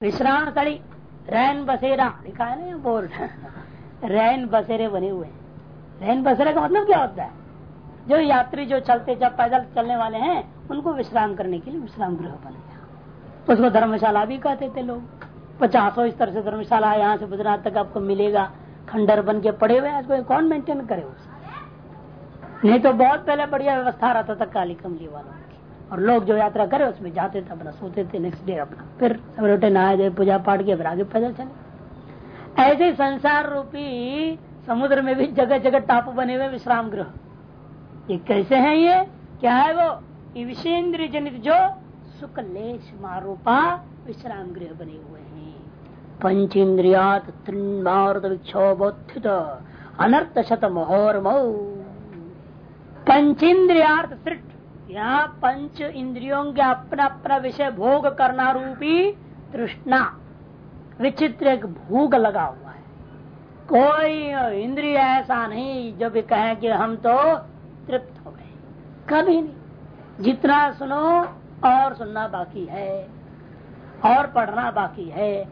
विश्राम स्थली रैन बसेरा। लिखा है ना बोर्ड रैन बसेरे बने हुए रैन बसेरे का मतलब क्या होता है? जो यात्री जो चलते जब पैदल चलने वाले हैं, उनको विश्राम करने के लिए विश्राम गृह बन गया उसको धर्मशाला भी कहते थे लोग। पचासों इस तरह से धर्मशाला यहाँ से गुजरात तक आपको मिलेगा। खंडर बन के पड़े हुए आज कौन मेंटेन करे उसे? नहीं तो बहुत पहले बढ़िया व्यवस्था रहता था काली कमली वालों और लोग जो यात्रा करे उसमें जाते थे, अपना सोते थे नेक्स्ट डे अपना। फिर सवेरे उठे, नहाए पूजा पाठ के फिर आगे पैदल चले। ऐसे संसार रूपी समुद्र में भी जगह जगह टापू बने हुए विश्राम गृह। ये कैसे हैं ये? क्या है वो? विषेन्द्र जनित जो सुकलेश मारूपा विश्राम गृह बने हुए हैं। पंच तृणार्थ विक्षोभोत्थित अनर्थ शत मोहर मऊ पंचेन्द्रियार्थ सृष्ट यहाँ पंच इंद्रियों के अपना अपना विषय भोग करना रूपी तृष्णा, विचित्र एक भूग लगा हुआ है। कोई इंद्रिय ऐसा नहीं जो भी कहे कि हम तो तृप्त हो गए। कभी नहीं। जितना सुनो और सुनना बाकी है, और पढ़ना बाकी है।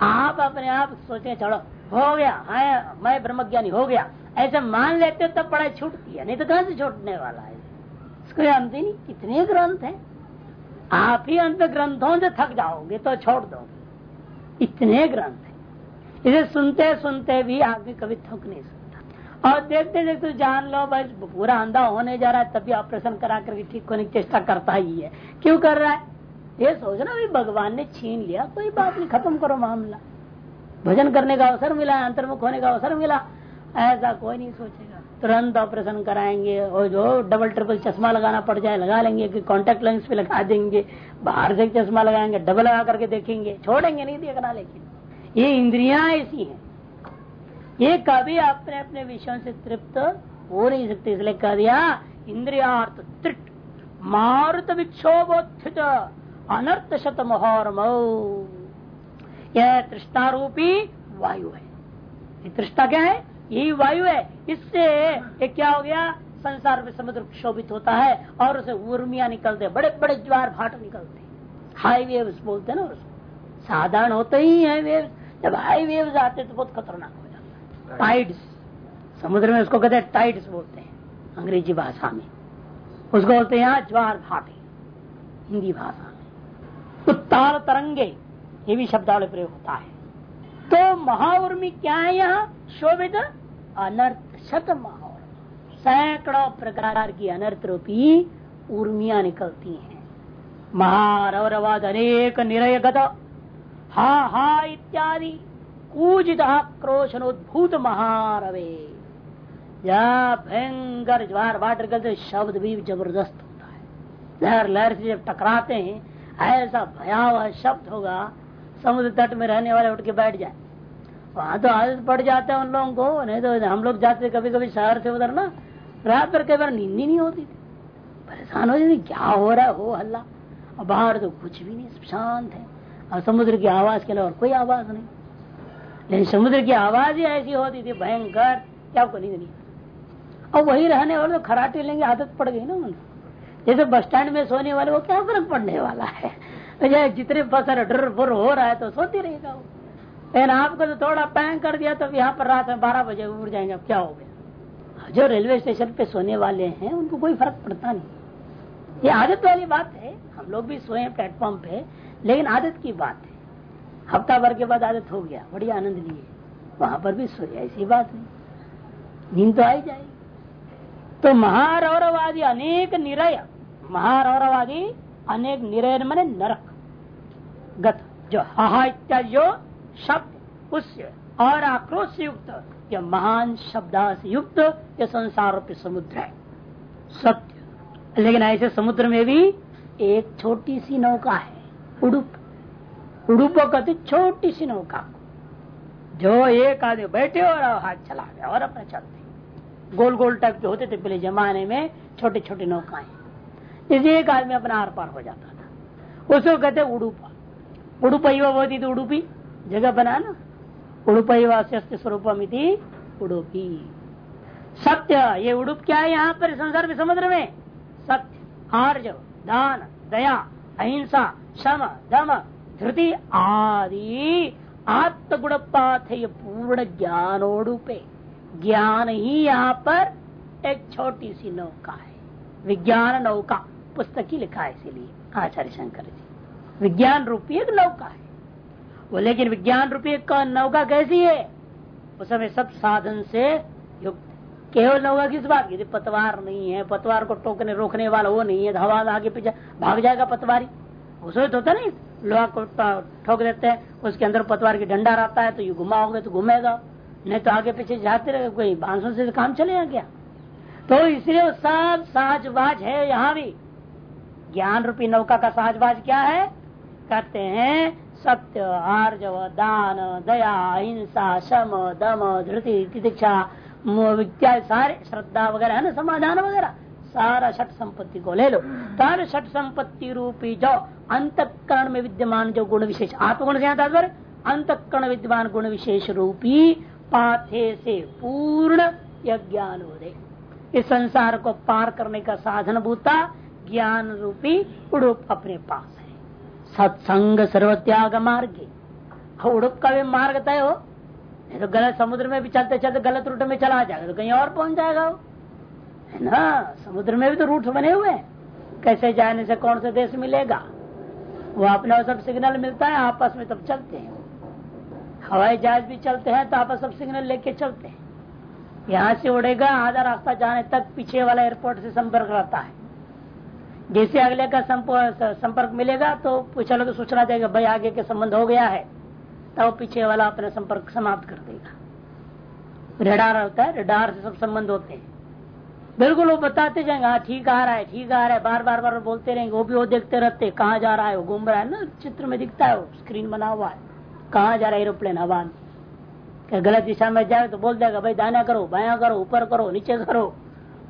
आप अपने आप सोचे, चलो, हो गया, है, मैं ब्रह्मज्ञानी, हो गया। ऐसे मान लेते तब पढ़ाई छूटती है, नहीं तो कहाँ से छूटने वाला है? कोई अंत ही नहीं, कितने ग्रंथ हैं? आप ही अंत ग्रंथों से थक जाओगे तो छोड़ दोगे। इतने ग्रंथ हैं। इसे सुनते सुनते भी आदमी कभी थक नहीं सकता। और देखते देखते जान लो, बस पूरा अंधा होने जा रहा है, तभी ऑपरेशन करा करके ठीक होने की चेष्टा करता ही है। क्यों कर रहा है? ये सोचना भी भगवान ने छीन लिया, कोई बात नहीं, खत्म करो मामला। भजन करने का अवसर मिला, अंतर्मुख होने का अवसर मिला, ऐसा कोई नहीं सोचेगा। तुरंत ऑपरेशन कराएँगे और जो डबल ट्रिपल चश्मा लगाना पड़ जाए, लगा लेंगे, कि कॉन्टेक्ट लेंस पे लगा देंगे, बाहर से चश्मा लगाएँगे डबल लगा करके देखेंगे, छोड़ेंगे नहीं देखना लेकिन। ये इंद्रिया ऐसी हैं। ये कभी अपने अपने विषयों से तृप्त हो नहीं सकते, इसलिए कह दिया, इंद्रियार्थ त्रिट मारुत विक्षोभोत्थित अनर्थ शत मोहर यह तृष्णारूपी वायु है। तृष्णा क्या है? यही वायु है। इससे एक क्या हो गया? संसार में समुद्र क्षोभित होता है और उसे उर्मिया निकलते बड़े बड़े ज्वार भाट निकलते हाई वेव्स बोलते ना उसको। साधारण होते ही है वेव जब हाई वेव्स आते तो बहुत खतरनाक हो जाता है। टाइड्स समुद्र में उसको कहते हैं टाइड्स बोलते हैं अंग्रेज़ी भाषा में। उसको बोलते हैं यहाँ ज्वार भाटे हिंदी भाषा में। उत्ताल तरंगे ये भी शब्दावली प्रयोग होता है। तो महाउर्मी क्या है यहाँ? शोभित अनर्थ, शत महाउर्मी। सैकड़ों प्रकार की अनर्थ रूपी उर्मिया निकलती हैं। महारवरवाद अनेक निरयगत। हा हा, इत्यादि। कूजित क्रोशनोद्भूत महारवे। या भयंकर ज्वार बाटर करते शब्द भी ज़बरदस्त होता है। लहर लहर से जब टकराते हैं, ऐसा भयावह शब्द होगा समुद्र तट में रहने वाले उठ के बैठ जाए। वहाँ तो आदत पड़ जाता है उन लोगों को, नहीं तो हम लोग जाते कभी कभी शहर से उधर ना, रात पर कई बार नींद नहीं होती थी। परेशान हो जाती, क्या हो रहा है, हो हल्ला। और बाहर तो कुछ भी नहीं शांत है। और समुद्र की आवाज़ के अलावा कोई आवाज़ नहीं। लेकिन समुद्र की आवाज़ ही ऐसी होती थी, भयंकर क्या आपको नींद नहीं और वही रहने वाले तो खराटे लेंगे, आदत पड़ गई ना उनको। जैसे बस स्टैंड में सोने वाले, वो क्या फ़र्क पड़ने वाला है? तो जितने बसर डर बुर हो रहा है तो सोती रहेगा वो लेकिन आपको तो थोड़ा पैंग कर दिया तो यहाँ पर रात में बारह बजे उड़ जाएँगे, अब क्या हो गया? जो रेलवे स्टेशन पे सोने वाले हैं, उनको कोई फ़र्क पड़ता नहीं। ये आदत वाली बात है, हम लोग भी सोए प्लेटफॉर्म पे, लेकिन आदत की बात है। हफ़्ता भर के बाद आदत हो गया बड़ी आनंद लिए। वहाँ पर भी सोए, ऐसी बात नहीं। नींद तो आई जाएगी। तो महारौरवादी अनेक निरय, महारौरवादी अनेक निरय मैंने नरक। गत जो हा इत्यादि जो शब्द उससे और आक्रोश से युक्त, यह महान शब्दा से युक्त यह संसार रूपी समुद्र है। सत्य। लेकिन ऐसे समुद्र में भी एक छोटी सी नौका है, उड़ुप। उड़ुप कहते छोटी सी नौका जो एक आदमी बैठे और हाथ चला गया और अपने चलते गोल गोल टाइप के होते थे पहले जमाने में छोटे छोटे नौकाएँ। जैसे एक आदमी अपना आर पार हो जाता था। उसको कहते उड़ूपा उड़ूपा। युवा होती थी उड़ूपी। जगह बना ना उड़ुपैवास्य स्वरूप उड़ुपी। सत्य, ये उड़ुप क्या है यहाँ पर संसार में, समुद्र में? सत्य। आर्ज, दान, दया, अहिंसा, शम, दम, धृति आदि। आत्मगुण पाथय पूर्ण ज्ञानोडुपे। ज्ञान ही यहाँ पर एक छोटी सी नौका है। विज्ञान नौका। पुस्तक ही लिखा है इसीलिए, आचार्य शंकर जी। विज्ञान रूपी एक नौका है। वो लेकिन विज्ञान रूपी एक नौका कैसी है? उस समय सब साधन से युक्त केवल नौका किस बात की? पतवार नहीं है, पतवार को टोकने, रोकने वाला वो नहीं है हवा आगे पीछे भाग जाएगा पतवारी। उसमें तो होता नहीं, लोहा को ठोक देते हैं, उसके अंदर पतवार की डंडा रहता है तो ये घुमाओगे तो घूमेगा। नहीं तो आगे पीछे जाते रहे कोई बांसों से काम चलेगा क्या? तो इसलिए सब साजबाज है यहाँ भी। ज्ञान रूपी नौका का साजबाज क्या है? कहते हैं सत्य, आर्जव, दान, दया, हिंसा, शम, दम, धृति, तितिक्षा इत्यादि सारे श्रद्धा वगैरह, है ना? समाधान वगैरह। सारा छठ संपत्ति को ले लो। तर छठ संपत्ति रूपी जो अंतकरण में विद्यमान जो गुण विशेष, आत्मगुण से तात्पर्य अंतकरण विद्यमान गुण विशेष रूपी पाथे से पूर्ण ज्ञान उदय इस संसार को पार करने का साधन भूता ज्ञान रूपी उड़ुप अपने पास है। सत्संग सर्वत्याग मार्ग। उड़ुप का भी मार्ग तय हो। नहीं तो गलत समुद्र में भी चलते चलते गलत रूट में चला जाएगा तो कहीं और पहुँच जाएगा वो। है ना? समुद्र में भी तो रूट बने हुए हैं। कैसे जाने से कौन से देश मिलेगा? वो अपना सब सिग्नल मिलता है, आपस में तब चलते हैं हवाई जहाज़ भी चलते हैं तो आपस सब सिग्नल लेके चलते हैं। यहाँ से उड़ेगा, आधा रास्ता जाने तक पीछे वाला एयरपोर्ट से संपर्क रहता है। जैसे अगले का संपर्क मिलेगा तो पूछा लोग सूचना देगा, भाई आगे के संबंध हो गया है। तब तो पीछे वाला अपना संपर्क समाप्त कर देगा। रेडार होता है, रेडार से सब संबंध होते हैं। बिल्कुल वो बताते जाएँगे हाँ ठीक आ रहा है, ठीक आ रहा है। बार बार बार बोलते रहेंगे, वो भी वो देखते रहते, कहाँ जा रहा है, वो घूम रहा है। ना, चित्र में दिखता है वो स्क्रीन बना हुआ है। कहाँ जा रहा है एरोप्लेन हवा में? गलत दिशा में जाए तो बोल देगा, भाई दाना करो, बाया करो, ऊपर करो, नीचे करो।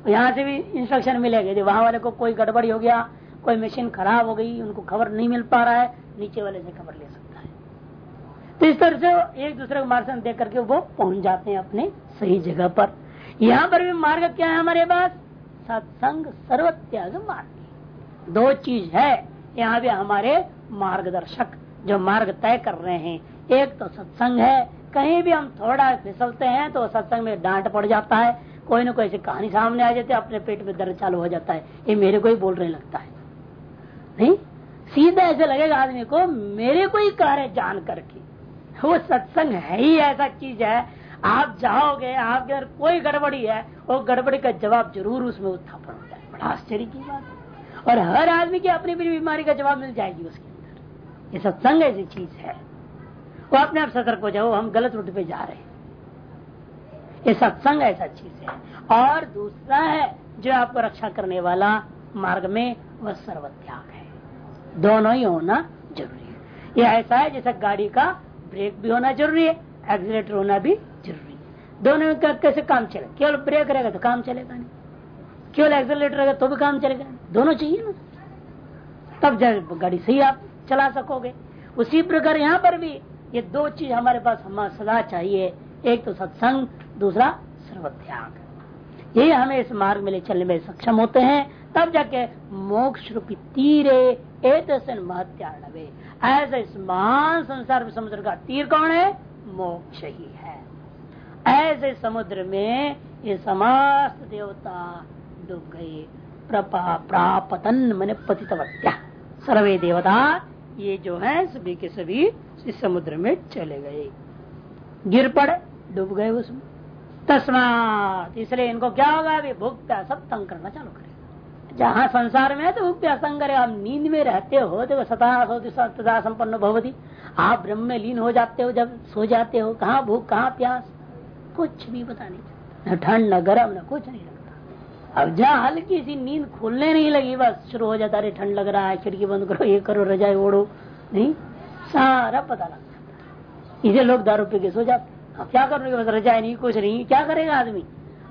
यहाँ से भी इंस्ट्रक्शन मिलेगा। यदि वहाँ वाले को कोई गड़बड़ी हो गया, कोई मशीन खराब हो गई, उनको खबर नहीं मिल पा रहा है, नीचे वाले से खबर ले सकता है। तो इस तरह से एक दूसरे को मार्गदर्शन देख करके वो पहुँच जाते हैं अपने सही जगह पर। यहाँ पर भी मार्ग क्या है हमारे पास? सत्संग सर्वत्याग मार्ग। दो चीज़ है, यहाँ भी हमारे मार्गदर्शक जो मार्ग तय कर रहे हैं। एक तो सत्संग है, कहीं भी हम थोड़ा फिसलते हैं तो सत्संग में डांट पड़ जाता है कोई ना कोई ऐसी कहानी सामने आ जाती है, अपने पेट में दर्द चालू हो जाता है। ये मेरे को ही बोल रहे लगता है। नहीं? सीधा ऐसे लगेगा आदमी को, मेरे को ही कह रहे जान करके। वो सत्संग है ही, ऐसा चीज़ है। आप जाओगे, आपके अंदर कोई गड़बड़ी है, वो गड़बड़ी का जवाब ज़रूर उसमें उत्थापन होता है। बड़ा आश्चर्य की बात है। और हर आदमी की अपनी अपनी बीमारी का जवाब मिल जाएगी उसके अंदर। ये सत्संग ऐसी चीज़ है। वो अपने आप सतर्क हो जाओ, हम गलत रूट पे जा रहे हैं। ये सत्संग ऐसा चीज़ है। और दूसरा है, जो आपको रक्षा करने वाला मार्ग में, वह सर्वत्याग है। दोनों ही होना ज़रूरी है। ये ऐसा है जैसे गाड़ी का ब्रेक भी होना ज़रूरी है एक्सीटर होना भी ज़रूरी है। दोनों का कैसे काम चले केवल ब्रेक रहेगा तो काम चलेगा नहीं। केवल एक्सीटर रहेगा तो भी काम चलेगा दोनों चाहिए ना। तब जब गाड़ी सही आप चला सकोगे। उसी प्रकार यहाँ पर भी ये दो चीज़ हमारे पास हमारा सदा चाहिए। एक तो सत्संग दूसरा सर्वत्याग। ये हमें इस मार्ग में ले चलने में सक्षम होते हैं। तब जाके मोक्ष रूपी तीरे महत्याणवे ऐसे इस महान संसार समुद्र का तीर कौन है? मोक्ष ही है। ऐसे समुद्र में ये समस्त देवता डूब गए। प्रपा, प्रापतन मन पतितवत्या। सर्वे देवता ये जो है, सभी के सभी इस समुद्र में चले गए। गिर पड़े, डूब गए उसमें। तस्मात। इसलिए इनको क्या होगा? अभी भूख प्यास सब तंग करना चालू करेगा। जहाँ संसार में है तो भूख प्यास तंग करे आप नींद में रहते हो तो सता सदा संपन्न भवती। आप ब्रह्म में लीन हो जाते हो, जब सो जाते हो, कहाँ भूख, कहाँ प्यास? कुछ भी पता नहीं न ठंड, न गर्म, न कुछ नहीं लगता। अब जहाँ हल्की सी नींद खुलने नहीं लगी, बस शुरू हो जाता अरे ठंड लग रहा है, खिड़की बंद करो, ये करो, रजाई ओढ़ो। नहीं, सारा पता लग जाता इसे लोग दारू पी के सो जाते क्या करोगे बस रजाई नहीं कुछ नहीं। क्या करेगा आदमी?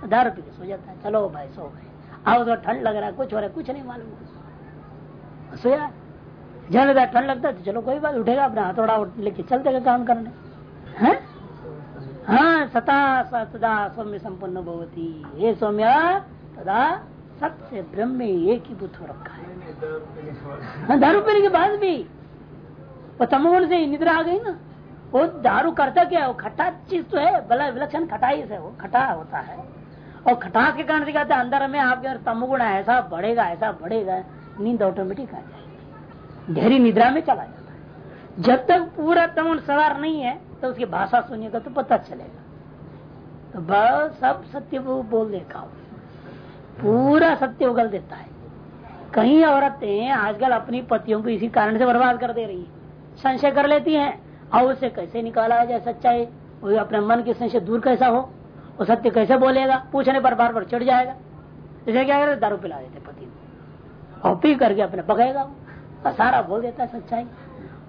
दारू पी के सो जाता है। चलो भाई सो गए। अब तो ठंड लग रहा है कुछ हो रहा है कुछ नहीं मालूम। सोया ज़्यादा ठंड लगता है तो चलो कोई बात उठेगा अपना हथौड़ा लेके चलते काम करने। हैं? हाँ सता सदा सौम्य संपन्न भवती। ये सौम्य तदा सबसे ब्रह्म एक ही बुद्ध रखा है। हाँ, दारू पीने के बाद भी वो तमोगुण से निद्रा आ गई ना। वो दारू करता क्या है? वो खट्टा चीज़ तो है भला विलक्षण खटाई से वो खटा होता है। और खटा के कारण कहते अंदर में आपके अंदर तमगुण ऐसा बढ़ेगा ऐसा बढ़ेगा, नींद ऑटोमेटिक आ जाएगी। गहरी निद्रा में चला जाता है। जब तक पूरा तमुण सवार नहीं है तो उसकी भाषा सुनिएगा तो पता चलेगा। तो बस सब सत्य वो बोल देगा पूरा सत्य उगल देता है। कई औरतें आजकल अपनी पतियों को इसी कारण से बर्बाद कर दे रही है। संशय कर लेती हैं। और उसे कैसे निकाला जाए सच्चाई? वो अपने मन के संशय दूर कैसा हो? वो सत्य कैसे बोलेगा? पूछने पर बार बार चढ़ जाएगा। इसे क्या करे? दारू पिला देते पति और पी करके अपने पकेगा और सारा बोल देता है सच्चाई।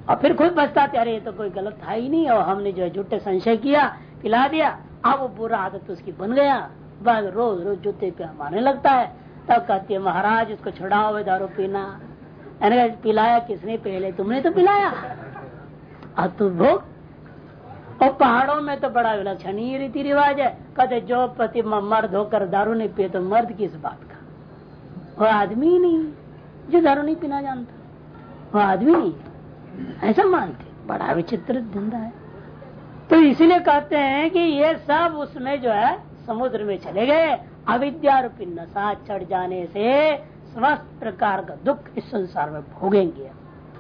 और फिर खुद बचताते अरे, ये तो कोई गलत था ही नहीं। और हमने जो है झूठे संशय किया, पिला दिया। अब वो बुरा आदत उसकी बन गया। बाद रोज रोज जूते पे मारने लगता है। तब कहती है, महाराज, इसको छुड़ाओ, दारू पीना। पिलाया किसने? पहले तुमने तो पिलाया। तो और पहाड़ों में तो बड़ा विलक्षणीय रीति रिवाज है। कहते, जो पति मर्द होकर दारू नहीं पिए तो मर्द किस बात का। वो आदमी ही नहीं, जो दारू नहीं पीना जानता। वो आदमी नहीं, ऐसा मानते। बड़ा विचित्र धंधा है। तो इसीलिए कहते हैं कि ये सब उसमें जो है, समुद्र में चले गए। अविद्या रूपी नशा, चढ़ जाने से समस्त प्रकार का दुख इस संसार में भोगेंगे।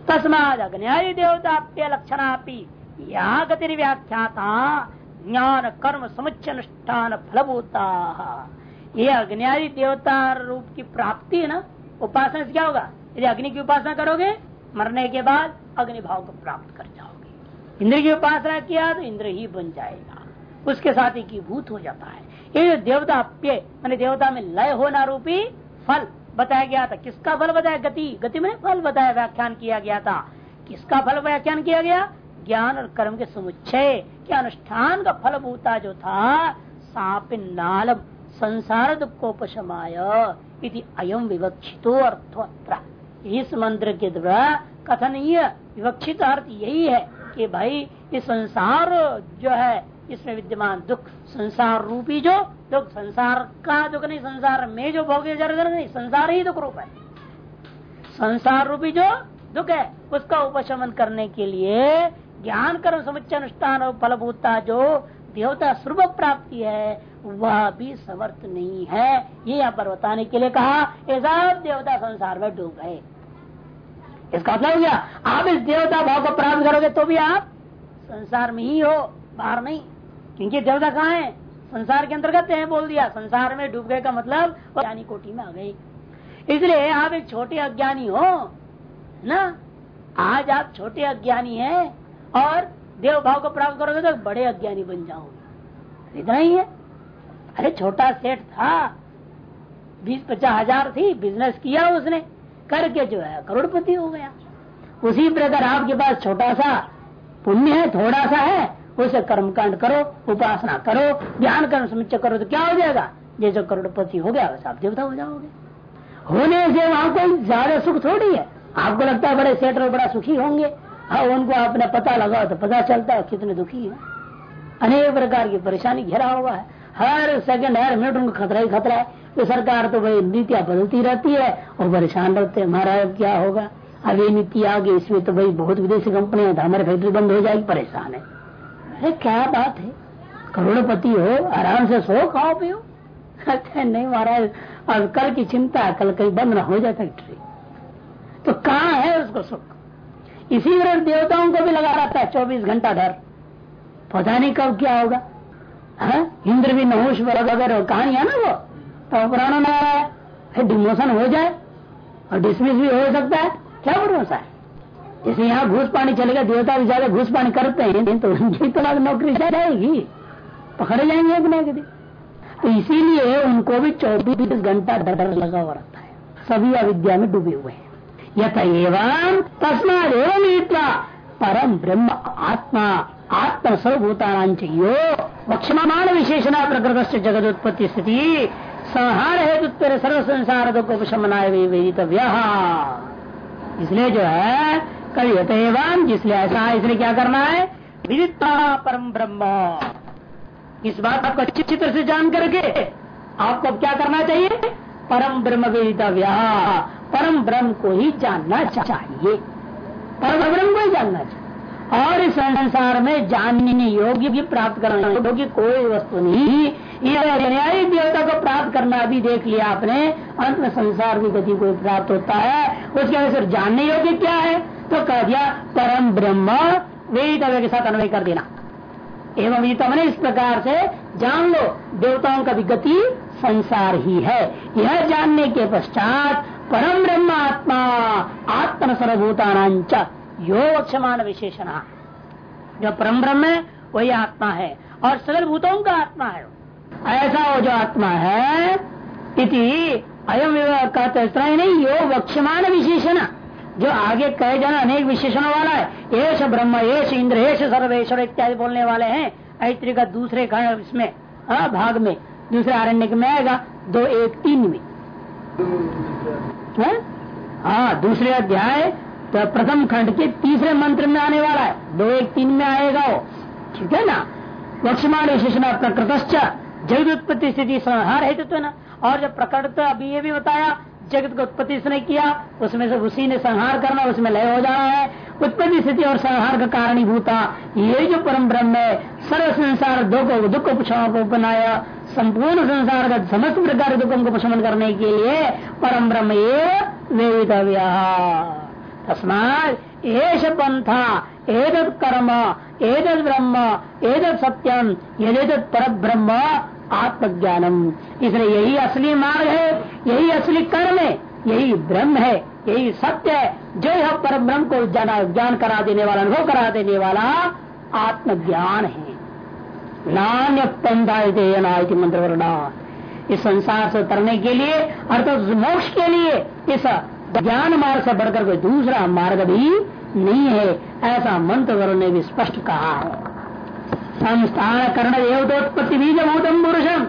तस्माद अग्नि देवता लक्षणापी यहाँ गति व्याख्याता ज्ञान कर्म समुच्च अनुष्ठान फलभूता ये अग्नि देवता रूप की प्राप्ति है ना, उपासना से क्या होगा? यदि अग्नि की उपासना करोगे, मरने के बाद अग्नि भाव को प्राप्त कर जाओगे। इंद्र की उपासना किया तो इंद्र ही बन जाएगा। उसके साथ एक भूत हो जाता है। ये देवता अप्य मान देवता में लय होना रूपी फल बताया गया था। किसका फल बताया? गति। गति में फल बताया, व्याख्यान किया गया था। किसका फल व्याख्यान किया गया? ज्ञान और कर्म के समुच्चय। के अनुष्ठान का फल भूता जो था? साप नालम, संसार दुखोपशमाय अयम विवक्षितो अर्थोत्र इस मंत्र के द्वारा कथनीय विवक्षित अर्थ यही है कि भाई इस संसार जो है इसमें विद्यमान दुख संसार रूपी जो, दुख संसार का दुख नहीं, संसार में जो भोगे नहीं, संसार ही दुख रूप है। संसार रूपी जो दुख है, उसका उपशमन करने के लिए ज्ञान, कर्म समुच्च अनुष्ठान और फलभूता जो देवता स्वरूप प्राप्ति है, वह भी समर्थ नहीं है। ये यहाँ पर बताने के लिए कहा, ये सब देवता संसार में डूब गए। इसका मतलब हो गया, आप इस देवता भाव को प्राप्त करोगे तो भी आप संसार में ही हो, बाहर नहीं। क्योंकि देवता कहाँ है? संसार के अंतर्गत है, बोल दिया। संसार में डूब गए का मतलब ज्ञानी कोटि में आ गई इसलिए आप एक छोटे अज्ञानी हो, ना? आज आप छोटे अज्ञानी हैं और देव भाव को प्राप्त करोगे तो बड़े अज्ञानी बन जाओगे। इतना ही है। अरे छोटा सेठ था। बीस पचास हज़ार थी बिज़नेस किया उसने। करके जो है, करोड़पति हो गया। उसी प्रकार आपके पास छोटा सा पुण्य है, थोड़ा सा है उसे कर्मकांड करो, उपासना करो ज्ञान कर्म समुच्चय करो तो क्या हो जाएगा? जैसे करोड़पति हो गया वैसे आप देवता हो जाओगे। होने से वहाँ कोई ज़्यादा सुख थोड़ी है। आपको लगता है बड़े सेठ और बड़ा सुखी होंगे। हाँ उनको आपने पता लगाओ तो पता चलता है कितने दुखी है। अनेक प्रकार की परेशानी घेरा हुआ है। हर सेकंड, हर मिनट उनको खतरा ही खतरा है। तो सरकार तो भाई नीतियाँ बदलती रहती है। और परेशान रहते हैं, महाराज, क्या होगा? अब ये नीति आ गई, इसमें तो भाई बहुत विदेशी कंपनियाँ तो हमारी फैक्ट्री बंद हो जाएगी, परेशान है। अरे क्या बात है? करोड़पति हो, आराम से सो खाओ, पियो। कहते नहीं महाराज अब कल की चिंता है कल कहीं बंद ना हो जाए फैक्ट्री तो कहाँ है उसको सुख? इसी तरह देवताओं को भी लगा रहता है चौबीस घंटा डर पता नहीं कब क्या होगा। है? इंद्र भी नहुष अगर कहानी है ना वो? तो पुराना ना रहा है। डिमोशन हो जाए और डिसमिस भी हो सकता है। क्या भरोसा है? जैसे यहाँ घूस पानी चलेगा देवता भी ज़्यादा घूस पानी करते हैं। तो उनकी तो नौकरी जाएगी। पकड़े जाएँगे एक ना दिन तो इसीलिए उनको भी चौबीस घंटा डर लगा हुआ रहता है। सभी अविद्या में डूबे हुए हैं। यथ एवं तस्माद एवं परम ब्रह्म आत्मा आत्म सर्वभूतानांच यो वक्षमान विशेषण प्रकृत जगत उत्पत्ति स्थिति संहार हेतु सर्व संसार को उपशमनाय इसलिए जो है कल यथ एवं जिसलिए ऐसा इसलिए क्या करना है? विदिता परम ब्रह्म। इस बात आपको अच्छी चित्र से जान करके आपको क्या करना चाहिए? परम ब्रह्म वेदितव्य। परम ब्रह्म को ही जानना चाहिए। परम ब्रह्म को ही जानना चाहिए। और इस संसार में जानने योग्य भी प्राप्त करना योग्य कोई वस्तु नहीं। ये देवता को प्राप्त करना भी देख लिया आपने। अंत में संसार की गति को प्राप्त होता है। उसके से जानने योग्य क्या है? तो कह दिया परम ब्रह्म वेद के साथ अन्वय कर देना। एवं ये तमने इस प्रकार से जान लो, देवताओं का भी गति संसार ही है। यह जानने के पश्चात परम ब्रह्म आत्मा आत्म सर्वभूतानांच योक्षमान विशेषण। जो परम ब्रह्म है, वही आत्मा है और सर्वभूतों का आत्मा है। ऐसा वो जो आत्मा है, इति अयम कहते तरह नहीं यो वक्षमान विशेषण। जो आगे कहे जाना अनेक विशेषणों वाला है। येष ब्रह्म येष इंद्र येष सर्वेश्वर इत्यादि बोलने वाले हैं। ऐत्री का दूसरे इसमें हाँ, भाग में दूसरे आरण्य में आएगा दो एक तीन में। हाँ, दूसरे अध्याय तो प्रथम खंड के तीसरे मंत्र में आने वाला है। दो एक तीन में आएगा वो। ठीक है ना? वक्षमान विशेषण प्रकृत जैव उत्पत्ति स्थिति संहार हेतु तो ना। और जब प्रकट अभी ये भी बताया जगत को उत्पत्ति उसने किया, उसमें से उसी ने संहार करना, उसमें लय हो जाना है। उत्पत्ति स्थिति और संहार का कारण ही भूता ये जो परम ब्रह्म है, सर्व संसार दुख दुख को बनाया संपूर्ण संसार का समस्त प्रकार दुखों को प्रशमन करने के लिए परम ब्रह्म ये वेदितव्य पंथा एदत कर्म एदत ब्रह्म एदत सत्यम यदेदत पर ब्रह्म आत्मज्ञानम। इसलिए यही असली मार्ग है। यही असली कर्म है, यही ब्रह्म है, यही सत्य है, जो यह पर ब्रह्म को जाना ज्ञान करा देने वाला, अनुभव करा देने वाला आत्मज्ञान है। नान्य पंथा मंत्र वर्णा। इस संसार से उतरने के लिए, अर्थात मोक्ष के लिए, इस ज्ञान मार्ग से बढ़कर कोई दूसरा मार्ग भी नहीं है, ऐसा मंत्र वरुण ने भी स्पष्ट कहा है। संस्थान कर्ण देवतोत्पत्ति बीज भूतम पुरुषम।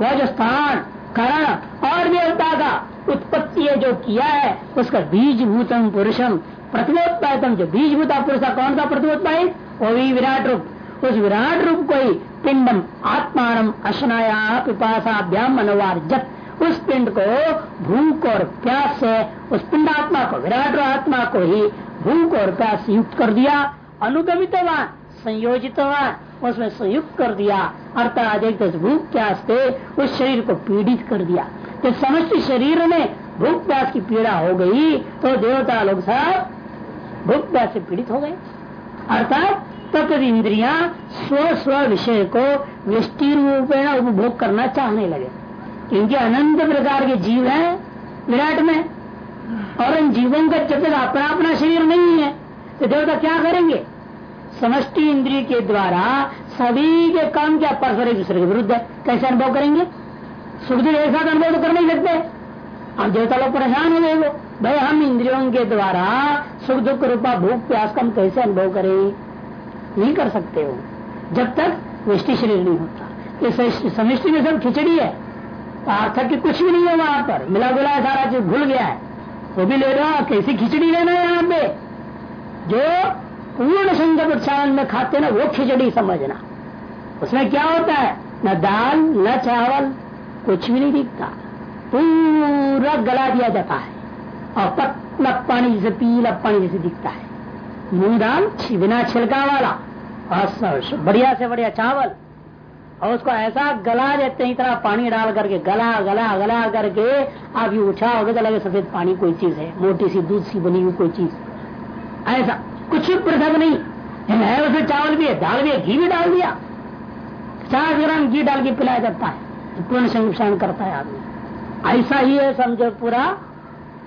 वह जो स्थान करण और देवता का उत्पत्ति जो किया है, उसका बीज भूतम पुरुषम। प्रतिमोत्पादम जो बीज भूता पुरुष कौन सा प्रतिमोत्पादित वो भी विराट रूप। उस विराट रूप को ही पिंडम आत्मान अशनाया पिपाशाभ्याम मनोवार्जत। उस पिंड को भूख और प्यास से, उस पिंड आत्मा को, विराट आत्मा को ही भूख और प्यास युक्त कर दिया। अनुगमितवान। संयोजितवान उसमें संयुक्त कर दिया। अर्थात एक भूख प्यास से उस शरीर को पीड़ित कर दिया। जब समस्त शरीर में भूख प्यास की पीड़ा हो गई तो देवता लोग सब भूख प्यास से पीड़ित हो गए। अर्थात तत्व इंद्रिया स्व स्व विषय को वृष्टि रूपेण उपभोग करना चाहने लगे। क्योंकि अनंत प्रकार के जीव है, विराट में। और इन जीवों का जब तक अपना अपना शरीर नहीं है तो देवता क्या करेंगे? समष्टि इंद्रिय के द्वारा सभी के काम क्या परस्पर एक दूसरे के विरुद्ध है। कैसे अनुभव करेंगे? सुख दुख एक साथ अनुभव तो कर नहीं सकते। अब देवता लोग परेशान हो गए भाई, हम इंद्रियों के द्वारा सुख दुख रूपा भूख प्यास का हम कैसे अनुभव करें? नहीं कर सकते हो जब तक वृष्टि शरीर नहीं होता। समिष्टि में सब खिचड़ी है। पार्थक कुछ भी नहीं है वहाँ पर। मिला गुला है सारा चीज़ भूल गया है। वो भी ले रहा, कैसी खिचड़ी लेना है यहाँ पे? जो पूर्ण शंकर प्रक्षालन में खाते ना, वो खिचड़ी समझना। उसमें क्या होता है? न दाल, न चावल, कुछ भी नहीं दिखता। पूरा गला दिया जाता है। और पतला पानी जैसे, पीला पानी जैसे दिखता है। मूंग दाल बिना छिलका वाला। बढ़िया से बढ़िया चावल। और उसको ऐसा गला देते हैं, इतना पानी डाल करके, गला गला गला करके, आप ये उठा होगा तो लगे सफ़ेद पानी कोई चीज़ है, मोटी सी, दूध सी बनी हुई कोई चीज़। ऐसा। कुछ पृथक नहीं। है उसमें चावल भी है दाल भी है घी भी डाल दिया। चार ग्राम घी डाल के पिलाया जाता है तो पूर्ण संरक्षण करता है आदमी। ऐसा ही है समझो पूरा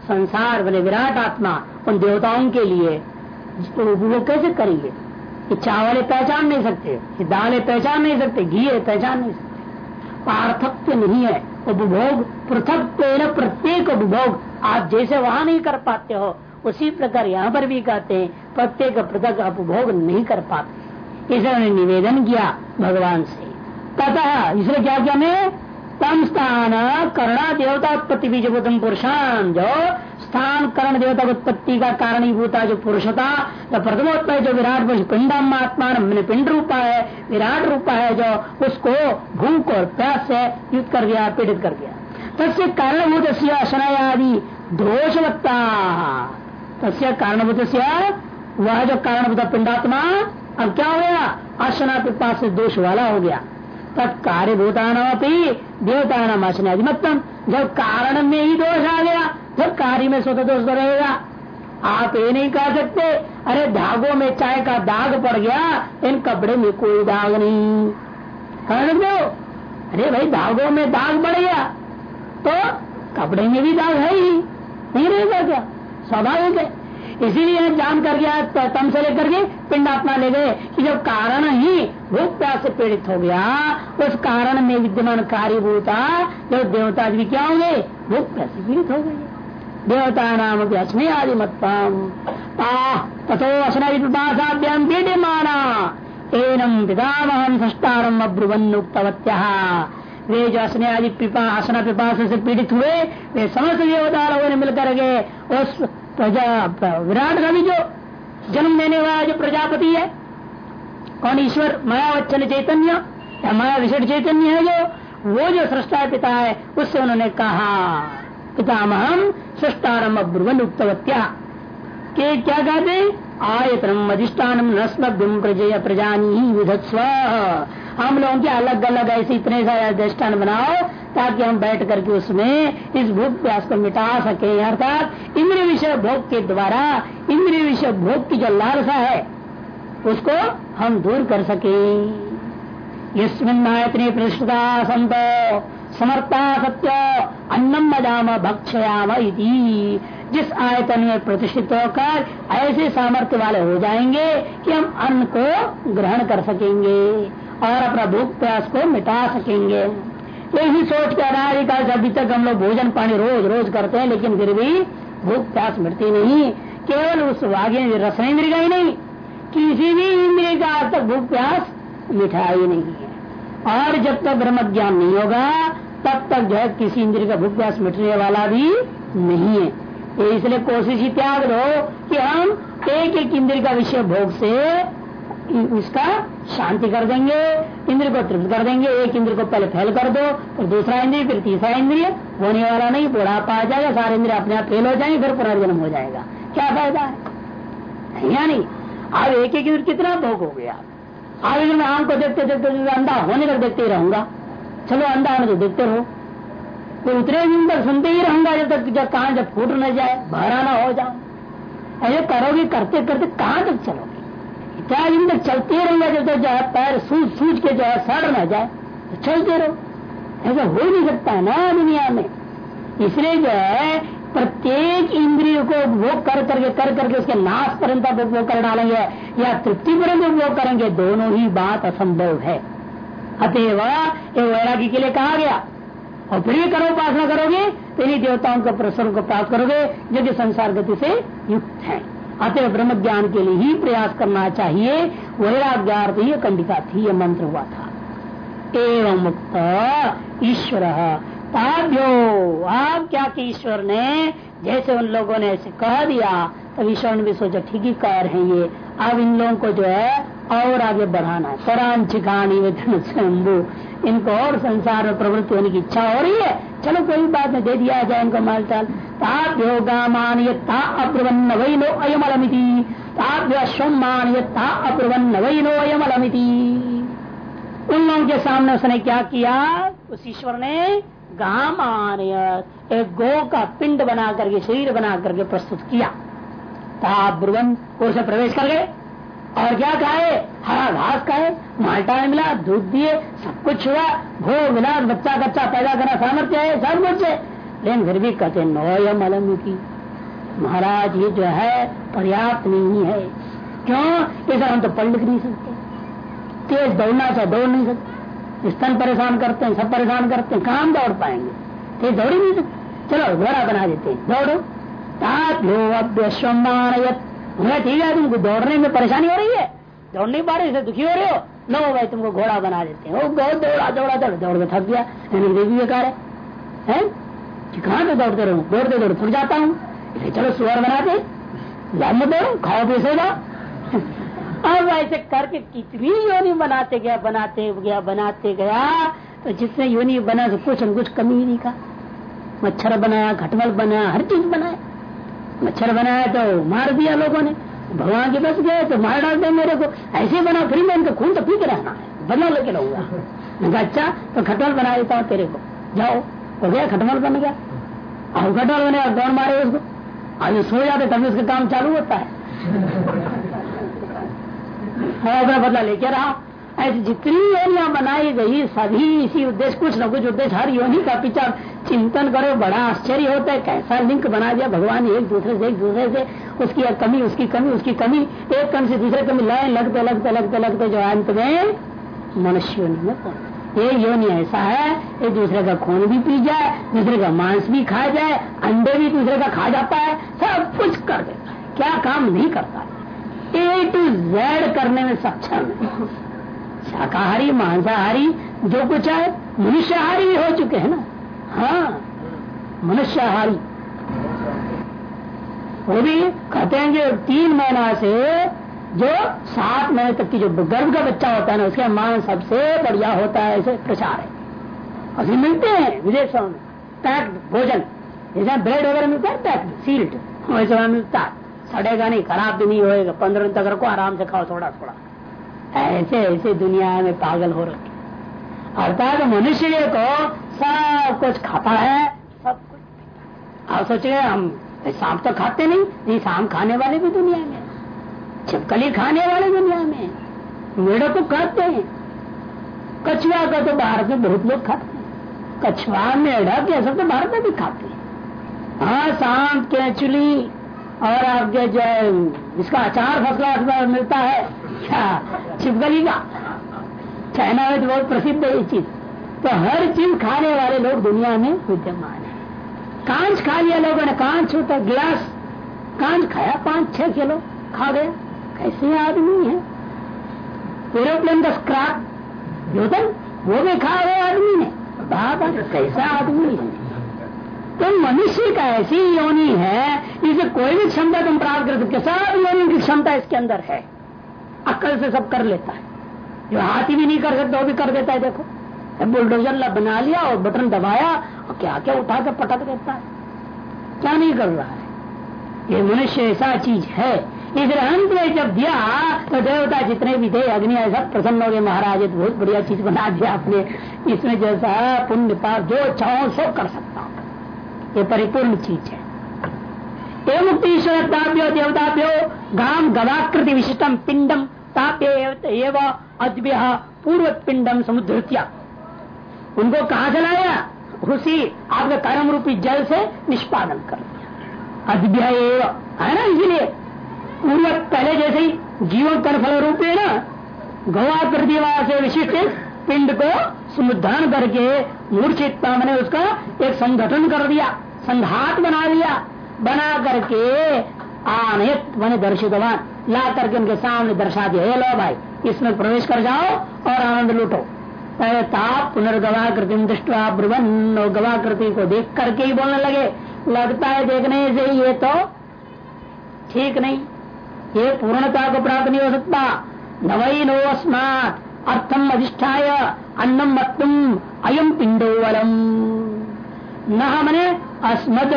संसार बने विराट आत्मा, उन देवताओं के लिए वो कैसे करेंगे? ये चावल पहचान नहीं सकते, ये दाल पहचान नहीं सकते घी है पहचान नहीं सकते। पार्थक्य नहीं है, उपभोग, पृथक प्रत्येक उपभोग, आप जैसे वहाँ नहीं कर पाते हो, उसी प्रकार यहाँ पर भी कहते हैं प्रत्येक पृथक उपभोग नहीं कर पाते। इसे उन्होंने निवेदन किया भगवान से। तथा इसलिए क्या किया मैं? तम स्थान करणा देवता उत्पत्ति बीज भूतम पुरुषान। जो स्थान करण देवता उत्पत्ति का कारणीभूता जो पुरुष था तो प्रथमोत्पत्ति जो विराट पुरुष पिंडम आत्मा पिंड रूपा है, विराट रूपा है, जो उसको भूख और प्यास से युद्ध कर दिया, पीड़ित कर दिया। तस्य कारणभूत अशनायादि दोषवत्ता। तस्य कारणभूत वह जो कारण होता पिंडात्मा। अब क्या हो गया? अशना पिपा से दोष वाला हो गया। तत्कार्य भूतानापी देवता नाम अशनाधिमत्तम जब कारण में ही दोष आ गया तो कार्य में स्वतः दोष तो रहेगा। आप ये नहीं कह सकते, अरे धागों में चाय का दाग पड़ गया, इन कपड़े में कोई दाग नहीं। सकते अरे भाई, धागों में दाग पड़ गया तो कपड़े में भी दाग है ही। नहीं रहेगा क्या? स्वाभाविक है। इसीलिए जान कर गया, तम से लेकर के पिंड अपना ले गए कि जब कारण ही भूख प्यास से पीड़ित हो गया, उस कारण में विद्यमान कार्यभूता जब देवता भी क्या होंगे भूख प्यास पीड़ित हो गए। देवता नाम भी आदि मत्तम तथो अश्नाभ्याम पीड्यमाना एनम पितामहम अब्रुवन उक्तवत्या वे जो असने आदि पिपा असना पिपास से पीड़ित हुए, वे समस्त देवता लोगों ने मिलकर के उस प्रजा विराट भी जो जन्म देने वाला जो प्रजापति है, कौन ईश्वर? मायावचन चैतन्य। या माया विशेष चैतन्य है जो? वो जो सृष्टा पिता है, उससे उन्होंने कहा, पितामहम सृष्टारम ब्रुवन उक्तवत्या। के क्या कहते आयतनम अधिष्ठान नस्मभ्यम प्रजय प्रजानी विधत्स्व हम लोगों के अलग अलग ऐसे इतने सारे अधिष्ठान बनाओ, ताकि हम बैठ करके उसमें इस भूख प्यास को मिटा सके। अर्थात इंद्रिय विषय भोग के द्वारा, इंद्रिय विषय भोग की जो लालसा है, उसको हम दूर कर सके। यस्मिन प्रतिष्ठता संत, समर्था सत्य, अन्नम मदाम भक्षयाम जिस आयतन में प्रतिष्ठित होकर ऐसे सामर्थ्य वाले हो जाएँगे कि हम अन्न को ग्रहण कर सकेंगे। और अपना भूख प्यास को मिटा सकेंगे। यही सोच के अनाधिकाल अभी तक हम लोग भोजन पानी रोज रोज करते हैं, लेकिन फिर भी भूख प्यास मिटती नहीं। केवल उस वागे रसनेन्द्र का ही नहीं। किसी भी इंद्रिय का आज तक भूख प्यास मिठाई नहीं है। और जब तक ब्रह्म ज्ञान नहीं होगा, तब तक जो किसी इंद्रिय का भूख प्यास मिटने वाला भी नहीं है। तो इसलिए कोशिश ही त्याग दो कि हम एक एक इंद्र का विषय भोग से इसका शांति कर देंगे, इंद्र को तृप्त कर देंगे, एक इंद्र को पहले फैल कर दो फिर दूसरा इंद्रिय, फिर तीसरा इंद्रिय, होने वाला नहीं, बुढ़ापा आ जाएगा, सारे इंद्रिय अपने आप फेल हो जाएँगे, फिर पुनर्जन्म हो जाएगा। क्या फ़ायदा? है या नहीं? अब एक एक इंद्र कितना भोग हो गया आगे मैं आम को देखते देखते अंधा होने तक देखते ही रहूँगा। चलो, अंधा होने तो देखते रहो। तो उतने दिन तक सुनते ही रहूँगा, जब तक जब कहा जब फूट न जाए भरा ना हो जाओ ऐसे करोगे करते करते कहाँ तक चलोगे क्या तक चलते रहेंगे जब तक जो है पैर सूझ सूझ के जो है सड़ न जाए तो चलते रहो। ऐसा हो नहीं सकता ना दुनिया में। इसलिए जो है, प्रत्येक इंद्रिय को उपभोग कर करके कर करके उसके नाश पर्यंत उपभोग कर डालेंगे, या तृप्ति पर्यंत उपभोग करेंगे, दोनों ही बात असंभव है। अतएव ये वैरागी के लिए कहा गया। और फिर करो, उपासना करोगे तो इन्हीं देवताओं के प्रसर को प्राप्त करोगे, जो कि संसार गति से युक्त है। अतः ब्रह्म ज्ञान के लिए ही प्रयास करना चाहिए। वैराग्यार्थ ही कंडिका थी यह मंत्र हुआ था। एवं मुक्त ईश्वर। ताभ्यो, आप क्या कि ईश्वर ने जैसे उन लोगों ने ऐसे कह दिया तब ईश्वर ने भी सोचा, ठीक ही कह रहे ये। अब इन लोगों को जो है और आगे बढ़ाना है। सरान छिकानी शंभु इनको और संसार में प्रवृत्ति होने की इच्छा हो रही है। चलो कोई बात नहीं, दे दिया जाए इनको माल चाल ताभ्योगा मानयता अप्रवन्न वही नो अयम अलमिति ताभ्य अश्वम मानयता अप्रवन्न वही नो अयम अलमिति उन लोगों के सामने उसने क्या किया? उस ईश्वर ने गामानयत एक गो का पिंड बना करके शरीर बना करके प्रस्तुत किया। ब्रुवन उसे प्रवेश कर गए। और क्या खाए हरा घास खाए माल्टा मिला, दूध दिए, सब कुछ हुआ भो मिला बच्चा कच्चा पैदा करना सामर्थ्य है सब कुछ लेकिन फिर भी कहते नौयम अलम की। महाराज, ये जो है, पर्याप्त नहीं है। क्यों? इसे हम तो पढ़ लिख नहीं सकते। तेज दौड़ना चाहे दौड़ नहीं सकते। स्तन परेशान करते हैं, सब परेशान करते हैं काम दौड़ पाएँगे? तेज दौड़ ही नहीं सकते। चलो घोड़ा बना देते हैं। दौड़ो। ताप लो ठीक है तुमको दौड़ने में परेशानी हो रही है? दौड़ नहीं पा रहे दुखी हो रहे हो? लो भाई तुमको घोड़ा बना देते हैं। वो दौड़ा दौड़ा दौड़ दौड़ के थक गया। भी बेकार है, है? कहाँ पे दौड़ते रहो? दौड़ते दौड़ थक जाता हूँ। चलो सुअर लाभ दौड़ो खाओ पी सो जाओ। अब ऐसे करके कितनी योनि बनाते गया बनाते गया बनाते गया। तो जिसने योनि बना तो कुछ न कुछ कमी ही नहीं का। मच्छर बनाया घटमल बनाया हर चीज़ बनाया। मच्छर बनाया तो मार दिया लोगों ने। भगवान के बस गए तो मार डालते मेरे को। ऐसे बना फिर मैं इनका खून तो पी के रहना है। बदला लेके रहूँगा अच्छा तो खटमल बना देता हूँ तेरे को। जाओ। हो गया, खटमल बन गया। अब खटमल बने और दौड़ मारे उसको। आज सो जाते, तभी उसका काम चालू होता है। अपना बदला लेके रहा ऐसी जितनी योनिया बनाई गई, सभी इसी उद्देश्य, कुछ न कुछ उद्देश्य, हर योनि का पीछा चिंतन करो, बड़ा आश्चर्य होता है, कैसा लिंक बना दिया, भगवान एक दूसरे से, एक दूसरे से, उसकी कमी उसकी कमी उसकी कमी, एक कम से दूसरे कमी लाइन लगते लगते लगते लगते, जो अंत में मनुष्य योनि में ये योनि ऐसा है एक दूसरे का खून भी पी जाए, दूसरे का मांस भी खा जाए, अंडे भी दूसरे का खा जाता है, सब कुछ कर देता है। क्या काम नहीं करता? ए टू जेड करने में सक्षम है। शाकाहारी, मांसाहारी, जो कुछ है, मनुष्यहारी भी हो चुके हैं ना? हाँ मनुष्यहारी। वो भी कहते हैं कि तीन महीना से जो सात महीने तक की जो गर्भ का बच्चा होता है ना, उसके मान सबसे बढ़िया होता है ऐसे प्रचार है। अभी मिलते हैं विदेशों में, पैक्ड भोजन। जैसे ब्रेड वगैरह मिलता है, पैक्ड, सील्ड। वैसे मिलता है। सड़ेगा नहीं, खराब भी नहीं होएगा। पंद्रह दिन तक रखो, आराम से खाओ थोड़ा थोड़ा ऐसे ऐसे दुनिया में पागल हो रखे। अर्थात मनुष्य को सब कुछ खाता है, सब कुछ आप सोचे हम शाम तो खाते नहीं नहीं शाम खाने वाले भी दुनिया में छिपकली खाने वाले दुनिया में मेढक को खाते हैं। कछुआ का तो भारत में बहुत लोग खाते हैं। कछुआ मेढक ये सब तो भारत में भी खाते हैं। हाँ सांप, केचुली और आपके जो इसका अचार फसला मिलता है क्या छिपकली का चाइना में तो बहुत प्रसिद्ध है ये चीज़। तो हर चीज़ खाने वाले लोग दुनिया में विद्यमान है। कांच खा लिया लोगों ने, कांच होता गिलास। कांच खाया पाँच, छह किलो, खा गया। कैसे आदमी है? एरोप्लेन का स्क्रैप योदन वो भी खा गए आदमी ने। बाबा कैसा आदमी है? तो मनुष्य का ऐसी योनि है, इसे कोई भी क्षमता तुम प्राप्त कर सकते सब योनि की क्षमता इसके अंदर है। अकल से सब कर लेता है। जो हाथी भी नहीं कर सकता, वो भी कर देता है, देखो। बुलडोजर बना लिया और बटन दबाया और क्या क्या उठा के पटक देता है। क्या नहीं कर रहा है? ये मनुष्य ऐसा चीज़ है। इसलिए अंत में जब दिया तो देवता जितने भी थे, अग्नि ऐसा प्रसन्न हो गए। महाराज बहुत बढ़िया चीज़ बना दिया आपने। इसमें जैसा पुण्य पाप जो चाहो सो कर सकता ये परिपूर्ण चीज़ है। एवं ईश्वर ताप्यो देवताप्यो गाम गवाकृति विशिष्टम पिंडम ताप्य अद्भ्य पूर्व पिंडम समुद्रत्या उनको कहा चलाया उसी आपके कर्म रूपी जल से निष्पादन कर दिया। अद्भ्य है ना इसीलिए? पूर्व पहले जैसे ही जीवन कर फल रूपे ना, गवा प्रतिभा से विशिष्ट पिंड को समुद्धान करके मूर्छितता मैंने उसका एक संगठन कर दिया, संघात बना दिया। बना करके आनयत मैंने दर्शितवान। ला करके उनके सामने दर्शा दिया। लो भाई, इसमें प्रवेश कर जाओ और आनंद लूटो। पहले ताप पुनर्गवा कृति दृष्टवा ब्रुवन गवा कृति को देख करके ही बोलने लगे, लगता है देखने से ये तो ठीक नहीं। ये पूर्णता को प्राप्त नहीं हो सकता। नवई नो अस्मात अर्थम अधिष्ठाय। अन्नम मत्तुम। अयम पिंडोवलम न हमने अस्मद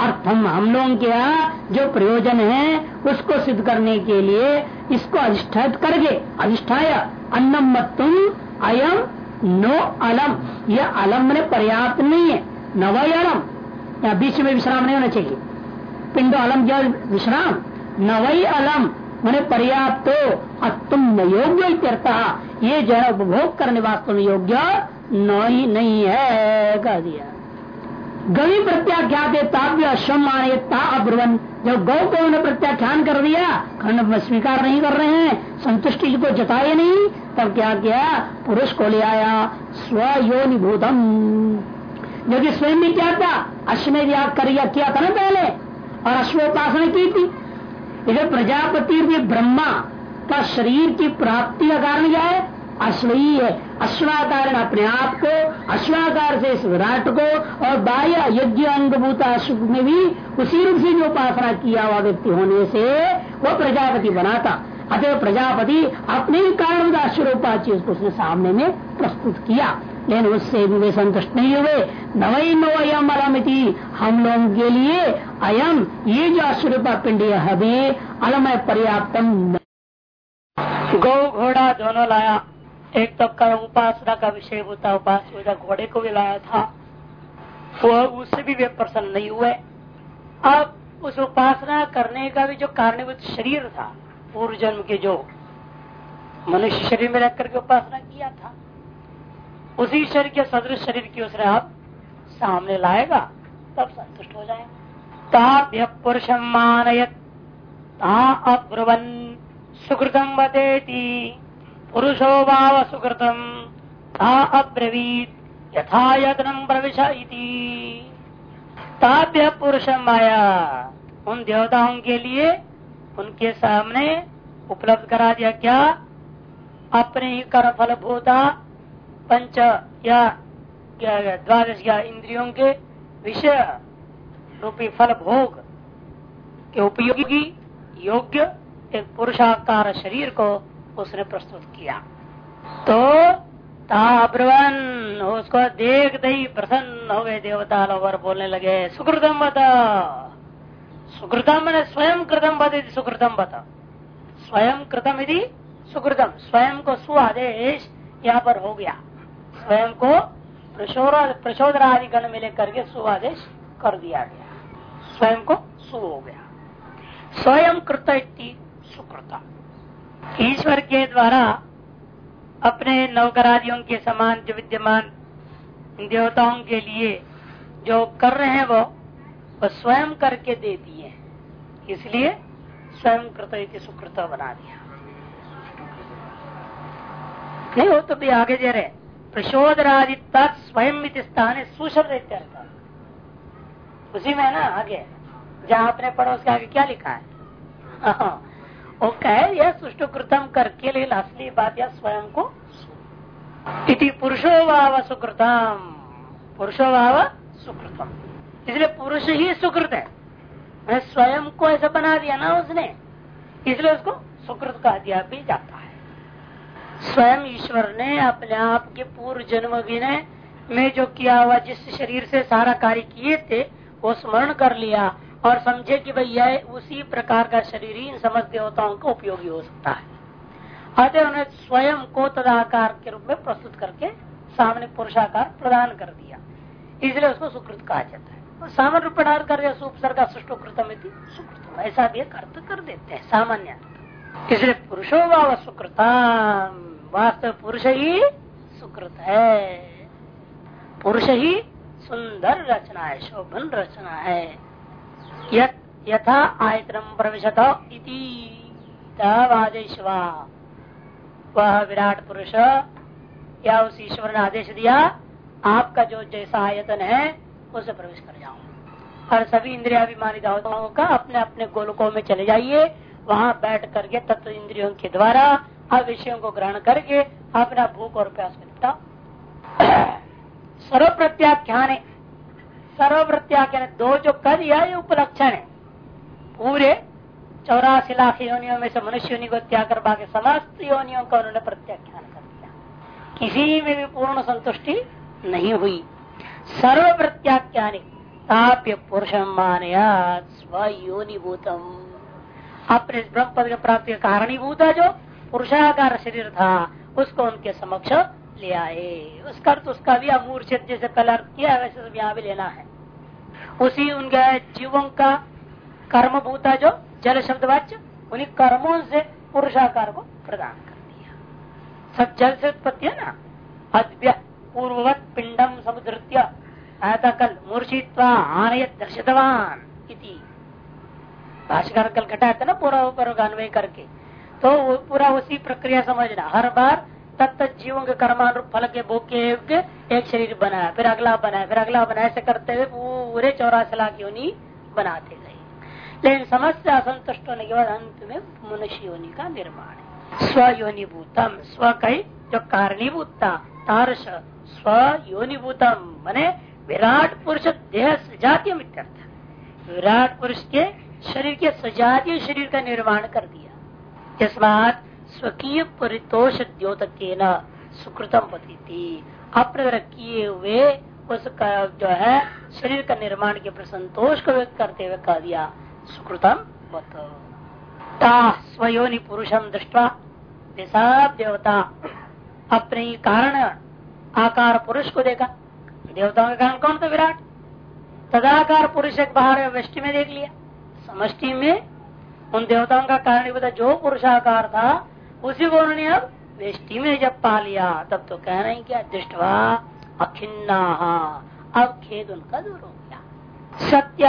अर्थम हम लोगों के यहाँ जो प्रयोजन है, उसको सिद्ध करने के लिए इसको अधिष्ठित करके, अधिष्ठाय, अन्नम मत्तुम अयम नो अलम। यह अलम ने पर्याप्त नहीं है नवय अलम। या बीच में विश्राम नहीं होना चाहिए। पिंडो अलम जो विश्राम? नवई अलम। मैंने पर्याप्त अतुम योग्य ये जो है उपभोग करने वास्तव में योग्य नहीं है, कह दिया। गवी माने जब गौ को उन्हें प्रत्याख्यान कर दिया खंड स्वीकार नहीं कर रहे हैं, संतुष्टि को जताए नहीं, तब क्या किया? पुरुष को ले आया, स्वयोनिभूतम। जो कि स्वयं भी क्या था? अश्व याग कर किया था ना पहले, और अश्वोपासना की थी। इधर प्रजापति भी ब्रह्मा का शरीर की प्राप्ति का कारण क्या है? अश्व ही है अश्वाकार अपने आप को अश्वाकार से इस विराट को और बाह्य यज्ञ अंगभूत अश्व में भी उसी रूप से जो उपासना किया हुआ व्यक्ति होने से वो प्रजापति बनाता। अतः प्रजापति अपने ही कारण अश्वरूपा चीज़ को उसने सामने में प्रस्तुत किया। लेकिन उससे भी वे संतुष्ट नहीं हुए। नवई नो अयम अलमिति हम लोगों के लिए अयम ये जो अश्वरूपा पिंड हबी अलमय पर्याप्तम गौ घोड़ा दोनों लाया। एक तो कर उपासना का विषय होता उपास घोड़े को भी लाया था वो उससे भी वे प्रसन्न नहीं हुए। अब उस उपासना करने का भी जो कारणीभूत शरीर था पूर्व जन्म के जो मनुष्य शरीर में रख करके उपासना किया था, उसी शरीर के सदृश शरीर की उसने अब सामने लाएगा, तब संतुष्ट हो जाएगा। पुरुष मानयत अब्रुवन सुकृतम बतेती पुरुषो भाव सुकृतम ता अब्रवीत। यथा यत्नम प्रविश पुरुष माया। उन देवताओं के लिए उनके सामने उपलब्ध करा दिया क्या? अपने ही कर्म फल भूता पंच या द्वादश या इंद्रियों के विषय रूपी फल भोग के उपयोगी, योग्य एक पुरुषाकार शरीर को उसने प्रस्तुत किया। तो ताब्रवन, उसको देखते ही प्रसन्न हो गए देवता लोग और बोलने लगे, सुकृतम बता सुकृतम मैंने स्वयं कृतम बत सुकृतम बता स्वयं कृतम यदि सुकृतम। स्वयं को स्व आदेश यहाँ पर हो गया। स्वयं को प्रचोद आदि गण में लेकर के स्व आदेश कर दिया गया। स्वयं को सु हो गया। स्वयं कृत सुकृता ईश्वर के द्वारा अपने नवकरादियों के समान जो विद्यमान देवताओं के लिए जो कर रहे हैं वो वो स्वयं करके दे दिए इसलिए स्वयं कृत सुकृत बना दिया। नहीं हो तो भी आगे दे रहे प्रशोधरादि स्वयं स्थान सुशब्द उसी में ना, आगे। जहाँ अपने पड़ोस के आगे क्या लिखा है वो कह यह सुष्टुकृतम करके लेकिन असली बात यह स्वयं को इति पुरुषो भाव सुकृतम। पुरुषो भाव सुकृतम। इसलिए पुरुष ही सुकृत है। मैं स्वयं को ऐसा बना दिया ना उसने, इसलिए उसको सुकृत कहा दिया भी जाता है। स्वयं ईश्वर ने अपने आप के पूर्व जन्म विनय में जो किया हुआ जिस शरीर से सारा कार्य किए थे, वो स्मरण कर लिया। और समझे कि भाई यह उसी प्रकार का शरीर इन समस्त देवताओं को उपयोगी हो सकता है। अतः उन्हें स्वयं को तदाकार के रूप में प्रस्तुत करके सामने पुरुषाकार प्रदान कर दिया। इसलिए उसको सुकृत कहा जाता है। और सामान्य प्रदान कर दिया सुपसर का सुष्टुकृतम सुकृतम। ऐसा भी अर्थ कर देते हैं, सामान्य इसलिए पुरुषो व सुकृता वास्तव पुरुष ही सुकृत है। पुरुष ही सुंदर रचना है, शोभन रचना है। यथा आयतनम प्रविशत आदेश वह विराट पुरुष या उस ईश्वर ने आदेश दिया आपका जो जैसा आयतन है, उसे प्रवेश कर जाओ और सभी इंद्रियाभिमानी दावताओं का अपने अपने गोलकों में चले जाइए। वहाँ बैठ करके तत्व इंद्रियों के द्वारा अब विषयों को ग्रहण करके अपना भूख और प्यास निपटा सर्व प्रत्याख्यान सर्व प्रत्याख्यान दो जो कर दिया ये उपलक्षण है। पूरे चौरासी लाख योनियों में से मनुष्य योनि को त्याग कर बाकी समस्त योनियों का उन्होंने प्रत्याख्यान कर दिया। किसी में भी पूर्ण संतुष्टि नहीं हुई। सर्व प्रत्याख्यान ताप्य पुरुषम मानया स्वयोनिभूतम। अपने ब्रह्म पद के प्राप्ति का कारणीभूत जो पुरुषाकार शरीर था, उसको उनके समक्ष ले आए। उसका अर्थ उसका भी अमूर्छित जैसे पहले किया वैसे सब यहाँ भी लेना है। उसी उनके जीवों का कर्म भूता जो जल शब्द वाच्य उन्हीं कर्मों से पुरुषाकार को प्रदान कर दिया। सब जल से उत्पत्ति है ना? अद्य पूर्ववत, पिंडम, समुद्रत्य आयता कल मूर्छित्वा आनय दर्शितवान भाषकर कल घटाया था ना, पूरा ऊपर अन्वय करके। तो पूरा उसी प्रक्रिया समझना। हर बार तत्त जीवों के कर्मानुरूप फल के भोग के एक शरीर बनाया, फिर अगला बनाया, फिर अगला बनाया, ऐसे करते हुए पूरे चौरासी लाख योनी बनाते गए लेकिन समस्या असंतुष्ट होने के बाद अंत में मनुष्य योनि का निर्माण है। स्वयोनिभूतम, स्व कही जो कारणीभूतता, तारस, स्वयोनिभूतम, मने विराट पुरुष देह सजातीय विराट पुरुष के शरीर के सजातीय शरीर का निर्माण कर दिया। इस बात स्वकीय परितोष द्योतक सुकृतम पति अपने किए हुए उसका जो है, शरीर का निर्माण के प्रसंतोष को व्यक्त करते हुए कह दिया सुकृतम स्वयोनि पुरुषम दृष्टवा सब देवता, अपने कारण आकार पुरुष को देखा। देवताओं का कारण कौन था विराट? तदाकार पुरुष एक बाहर वृष्टि में देख लिया। समष्टि में उन देवताओं का कारण जो पुरुषाकार था उसी को उन्होंने अब वृष्टि में जब पा लिया, तब तो कह रहे क्या दृष्टवा अखिन्ना अब खेद उनका दूर हो गया। सत्य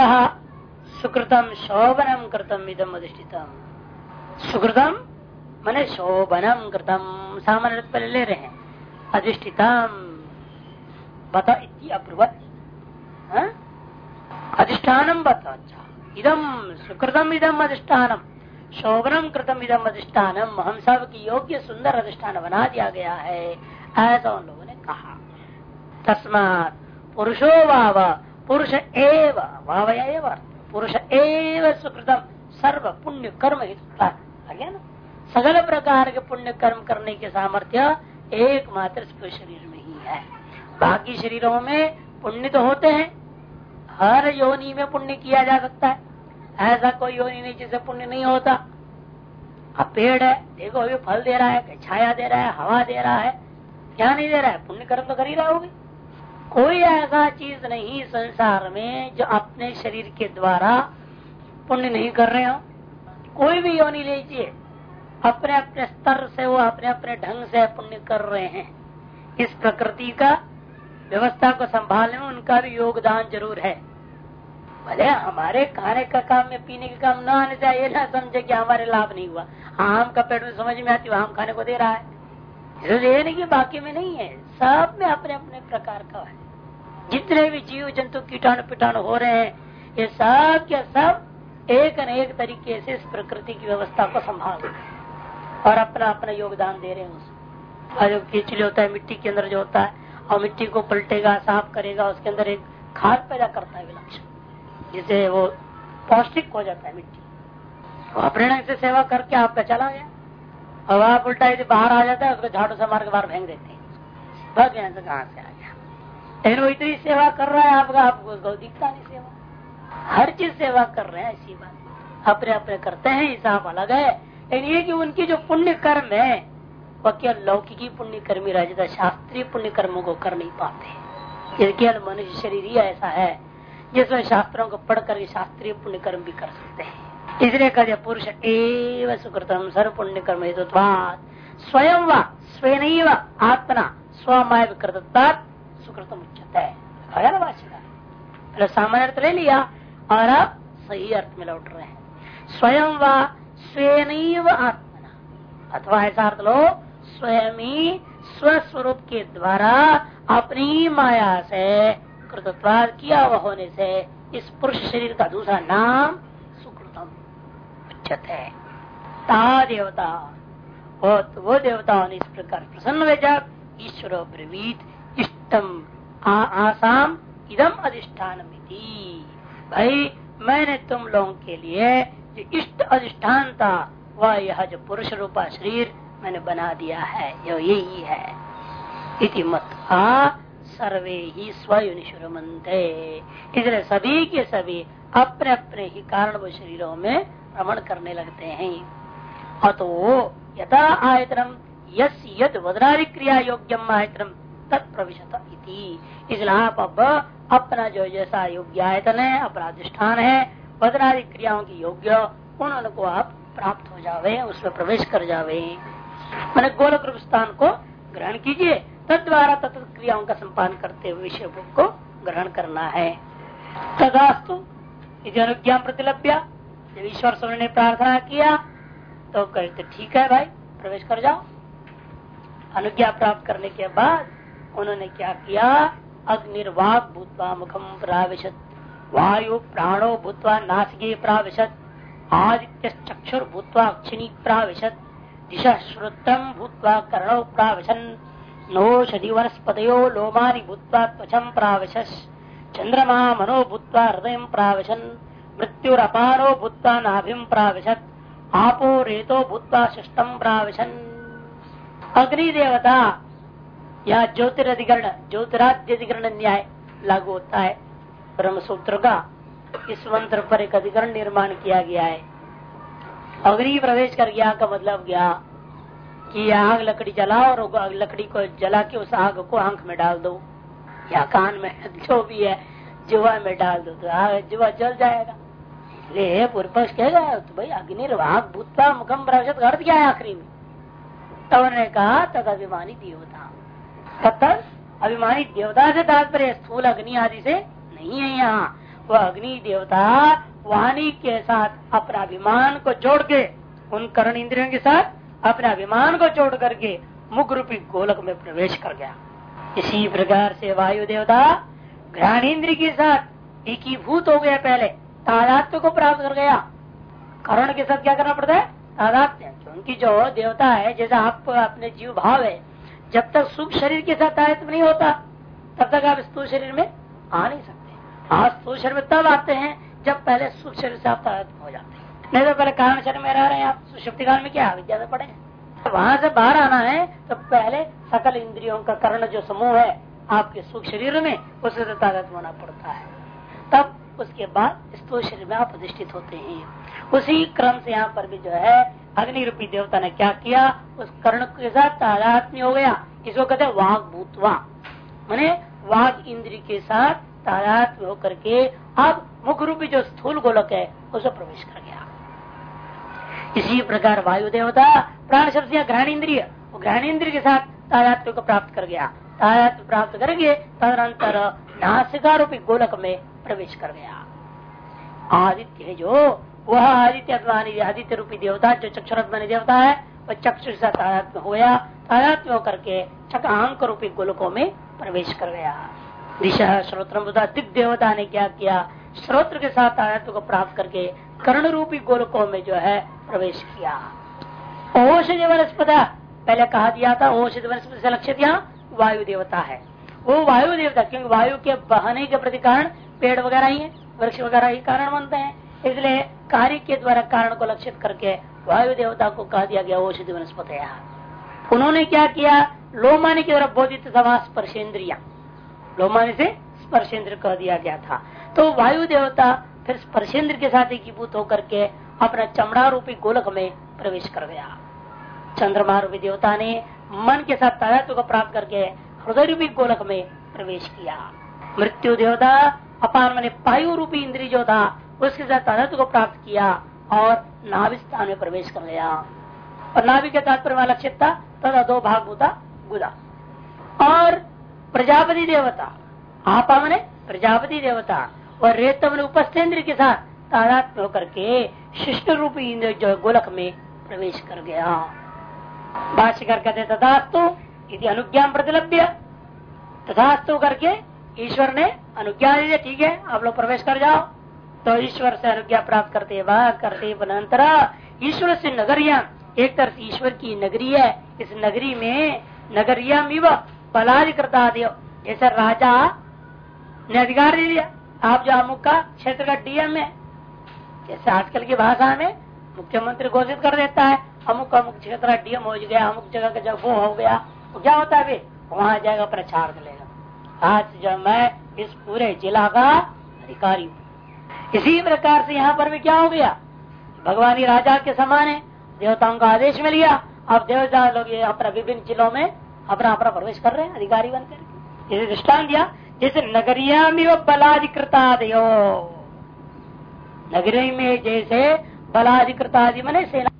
सुकृतम शोभनम कृतम इदम अधिष्ठितम। सुकृतम मैंने शोभनम कृतम, सामान्य पहले ले रहे हैं। अधिष्ठितम बता इति अब्रुवत। हाँ? अधिष्ठानम बता अच्छा। इदम सुकृतम इदम अधिष्ठानम। शोभनम कृतम इदम अधिष्ठानम हम सब की योग्य सुंदर अधिष्ठान बना दिया गया है, ऐसा उन लोगों ने कहा। तस्मात पुरुषो वाव, पुरुष एव, वाव पुरुष एव सुकृतम सर्व पुण्य कर्म गया ना? सगल प्रकार के पुण्य कर्म करने के सामर्थ्य एकमात्र शरीर में ही है। बाकी शरीरों में पुण्य तो होते हैं। हर योनि में पुण्य किया जा सकता है। ऐसा कोई योनि नहीं, जिसे पुण्य नहीं होता। अब पेड़ है, देखो अभी फल दे रहा है छाया दे रहा है, हवा दे रहा है, क्या नहीं दे रहा है? पुण्य कर्म तो कर ही रहा होगी। कोई ऐसा चीज़ नहीं संसार में जो अपने शरीर के द्वारा पुण्य नहीं कर रहे हो। कोई भी योनि लीजिए अपने अपने स्तर से वो अपने अपने ढंग से पुण्य कर रहे हैं। इस प्रकृति का व्यवस्था को संभालने में उनका भी योगदान ज़रूर है। भले हमारे खाने का काम में पीने का काम न आने चाहिए, ना समझे कि हमारे लाभ नहीं हुआ। आम का पेट में समझ में आती आम खाने को दे रहा है। ये नहीं कि बाकी में नहीं है, सब में अपने अपने प्रकार का है। जितने भी जीव, जंतु, कीटाणु, पिटाणु हो रहे हैं, ये सब के सब एक न एक तरीके से इस प्रकृति की व्यवस्था को संभाल रहे और अपना अपना योगदान दे रहे हैं उसमें। और जो कीचड़ी होता है, मिट्टी के अंदर जो होता है, और मिट्टी को पलटेगा, साफ़ करेगा, उसके अंदर एक खाद पैदा करता है विलक्षण। जिसे वो पौष्टिक हो जाता है मिट्टी। तो अपने ढंग से सेवा करके आपका चला गया। और आप उल्टा यदि बाहर आ जाता है, उसको झाड़ू से मार के बाहर फेंक देते हैं। भग से कहाँ से आ गया। लेकिन वो इतनी सेवा कर रहा है, आपका, आपको दिखता नहीं सेवा। हर चीज़ सेवा कर रहे हैं, ऐसी बात अपने अपने करते हैं, हिसाब अलग है। लेकिन ये कि उनकी जो पुण्य कर्म है वह केवल लौकिकी पुण्य कर्मी रह जाता, शास्त्रीय पुण्य कर्मों को कर नहीं पाते। केवल मनुष्य शरीर ही ऐसा है जिसमें शास्त्रों को पढ़ शास्त्रीय पुण्य कर्म भी कर सकते हैं। इसलिए कहते पुरुष एवं सुकृतम सर्व पुण्य कर्म हेतु स्वयं व स्वयं आत्मा स्वमय कृतता सुकृतम उच्चत है सामान्य अर्थ ले लिया, और अब सही अर्थ में लौट रहे हैं। स्वयं व स्वयं आत्मा अथवा ऐसा अर्थ लो, स्वयं ही स्वस्वरूप के द्वारा अपनी माया से कृतत्वाद किया हुआ होने से इस पुरुष शरीर का दूसरा नाम सुकृतम उच्चत है। ता देवता। वो तो वो देवताओं ने इस प्रकार प्रसन्न वेजक ईश्वर ब्रवीत इष्टम आसाम इदम अधिष्ठान भाई, मैंने तुम लोगों के लिए जो इष्ट अधिष्ठान था, वह यह जो पुरुष रूपा शरीर मैंने बना दिया है, यही है। इति मत सर्वे ही स्वयुनिश्वर मनते इसलिए सभी के सभी अपने अपने ही कारण शरीरों में भ्रमण करने लगते हैं। अतो यथा आयतनम यस यद वदनादि क्रिया योग्यम आयतनम तत्प्रविशत इसलिए आप अब अपना जो जैसा योग्य आयतन है, अपना अधिष्ठान है वदनादि क्रियाओं की योग्य, उन को आप प्राप्त हो जावे, उसमें प्रवेश कर जावे। मैंने गोलक रूप स्थान को ग्रहण कीजिए। तद द्वारा तत्व क्रियाओं का संपादन करते हुए विषय भोग को ग्रहण करना है। तदास्तु अनुज्ञा प्रतिलभ्य। जब ईश्वर स्वामी ने प्रार्थना किया तो कहते ठीक है भाई, प्रवेश कर जाओ। अनुज्ञा प्राप्त करने के बाद उन्होंने क्या किया? अग्निर्वाक भूतवा मुखम प्राविशत। वायु प्राणो भूतवा नासिके प्राविशत। आदित्य चक्षुर भूतवा अक्षिणी प्राविशत। दिशा श्रुतम भूतवा कर्णौ प्रावशन। नोषधि वनस्पतयो लोमानि भूतवा त्वचम प्रावशस। चंद्रमा मनो भूतवा हृदय प्रावशन। मृत्युरपारो भूतवा नाभिम प्रावशत। आपो रेतो भूतवा शिष्टम प्रावशन। अग्नि देवता यहाँ ज्योतिरधिकरण ज्योतिराधिकरण न्याय लागू होता है। ब्रह्म सूत्र का इस मंत्र पर एक अधिकरण निर्माण किया गया है। अग्नि प्रवेश कर गया का मतलब क्या? कि आग लकड़ी जलाओ और लकड़ी को जला के उस आग को आँख में डाल दो या कान में, जो भी है, जुआ में डाल दो तो आग जुआ जल जाएगा। ले पूर्व पक्ष कहेगा तो भाई अग्नि आग भूतता मुखम प्रवेश अर्थ क्या है आखिरी में। तब तो उन्होंने कहा, तद अभिमानी देवता। तब अभिमानी देवता से तात्पर्य, स्थूल अग्नि आदि से नहीं है यहाँ। वह अग्नि देवता वाणी के साथ अपना अभिमान को जोड़ के, उन करण इंद्रियों के साथ अपने अभिमान को जोड़ करके मुख रूपी गोलक में प्रवेश कर गया। इसी प्रकार से वायु देवता घ्राण इंद्र के साथ एकीभूत हो गया पहले। तादात्म्य को प्राप्त कर गया। करण के साथ क्या करना पड़ता है? तादात्म्य। क्योंकि जो देवता है, जैसा आप अपने जीव भाव है, जब तक सुख शरीर के साथ तादात्म्य नहीं होता, तब तक आप स्थूल शरीर में आ नहीं सकते। आज स्थूल शरीर में तब आते हैं जब पहले सुख शरीर से आप तादात्म्य हो जाते हैं। नहीं तो पहले कारण शरीर में रह रहे हैं आप। सुषुप्ति काल में क्या विद्या में पढ़े। वहाँ से बाहर आना है तो पहले सकल इंद्रियों का कर्ण जो समूह है, आपके सुख शरीर में, उससे तो ताकत होना पड़ता है। तब उसके बाद स्थूल शरीर में आप अधिष्ठित होते हैं। उसी क्रम से यहाँ पर भी जो है अग्नि रूपी देवता ने क्या किया? उस कर्ण के साथ तादात्म्य हो गया। इसको कहते हैं? वाघ भूतवा। मैंने वाघ इंद्री के साथ तादात्म्य होकर के अब मुख रूपी जो स्थूल गोलक है, उसमें प्रवेश कर इसी प्रकार वायु देवता प्राण शब्द या ग्रहण इंद्रिय ग्रहण इंद्रिय के साथ तादात्म्य को प्राप्त कर गया। तादात्म्य प्राप्त करेंगे, तदनंतर नासिका रूपी गोलक में प्रवेश कर गया। आदित्य है जो, वह आदित्य आदित्य रूपी देवता, जो चक्षुरत्मानी देवता है, वह चक्षु से तादात्म्य हो गया। तादात्म्य होकर के चकांक रूपी गोलकों में प्रवेश कर गया। दिशा श्रोत्र दिग देवता ने क्या किया? श्रोत्र के साथ तादात्म्य को प्राप्त करके कर्ण रूपी गोलकों में जो है प्रवेश किया। औषधि वनस्पता, पहले कहा दिया था औषधि वनस्पति से लक्षित यहाँ वायु देवता है। वो वायु देवता, क्योंकि वायु के बहने के प्रति कारण पेड़ वगैरह ही है, वृक्ष वगैरह ही कारण बनते हैं। इसलिए कार्य के द्वारा कारण को लक्षित करके वायु देवता को कहा दिया गया औषधि वनस्पति उन्होंने क्या किया? लोमानी की द्वारा बोधित सभा स्पर्शेन्द्रिया लोमानी से स्पर्शेंद्र कह दिया गया था। तो वायु देवता फिर स्पर्शेंद्र के साथ एकीभूत होकर के अपना चमड़ा रूपी गोलक में प्रवेश कर गया। चंद्रमा रूपी देवता ने मन के साथ तादात्व को प्राप्त करके हृदय रूपी गोलक में प्रवेश किया। मृत्यु देवता, अपान मैंने पायु रूपी इंद्री जो था उसके साथ तादात्व को प्राप्त किया और नाभि स्थान में प्रवेश कर गया। और नाभि के तात्पर्य वाला था तथा दो भाग होता गुदा। और प्रजापति देवता, आपा मैंने प्रजापति देवता और रेतम उपस्थेन्द्र के साथ तादात्म्य होकर के शिष्ट रूपी इंद्र जो गोलक में प्रवेश कर गया। भाष्यकर कहते तथास्तु यदि अनुज्ञा प्रतिलभ्य। तथास्तु करके ईश्वर ने अनुज्ञा दी, ठीक है, आप लोग प्रवेश कर जाओ। तो ईश्वर से अनुज्ञा प्राप्त करते वह करते अनंतर ईश्वर से नगरिया, एक तरफ़ ईश्वर की नगरी है, इस नगरी में नगरिया बलाधिकृता दियो जैसे राजा ने अधिकार दे दिया। आप जो अमुक का क्षेत्र का डीएम है, जैसे आजकल की भाषा में मुख्यमंत्री घोषित कर देता है, अमुक अमुक क्षेत्र का डीएम हो गया, अमुक जगह का जब वो हो गया तो क्या होता है वहाँ जाएगा, प्रचार मिलेगा आज जब मैं इस पूरे जिला का अधिकारी हूँ। इसी प्रकार से यहाँ पर भी क्या हो गया? भगवानी राजा के समान है, देवताओं का आदेश मिल गया। अब देवता लोग अपना विभिन्न जिलों में अपना अपना प्रवेश कर रहे हैं, अधिकारी बनकर। इसे दृष्टान दिया। जैसे नगरिया में बलाधिकृता दियो नगरी में जैसे बलाधिकृता मने सेना